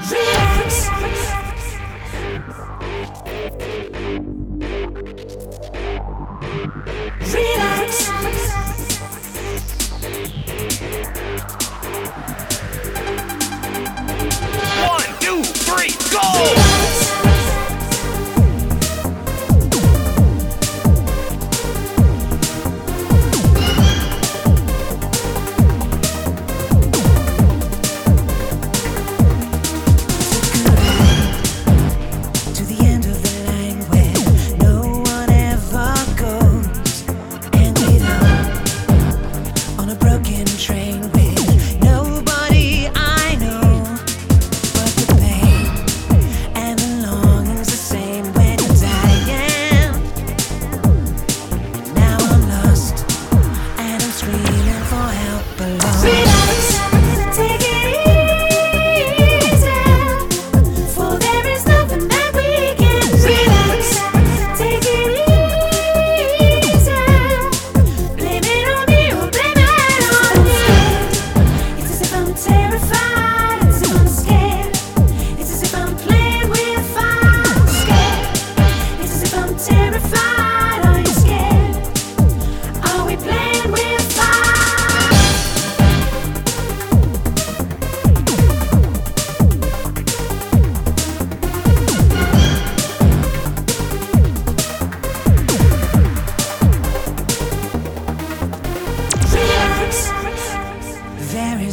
Relax.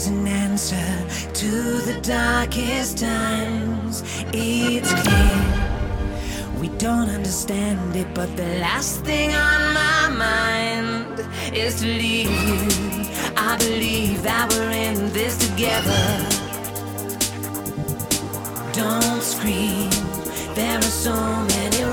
is an answer to the darkest times. It's clear we don't understand it, but the last thing on my mind is to leave you. I believe that we're in this together. Don't scream, there are so many.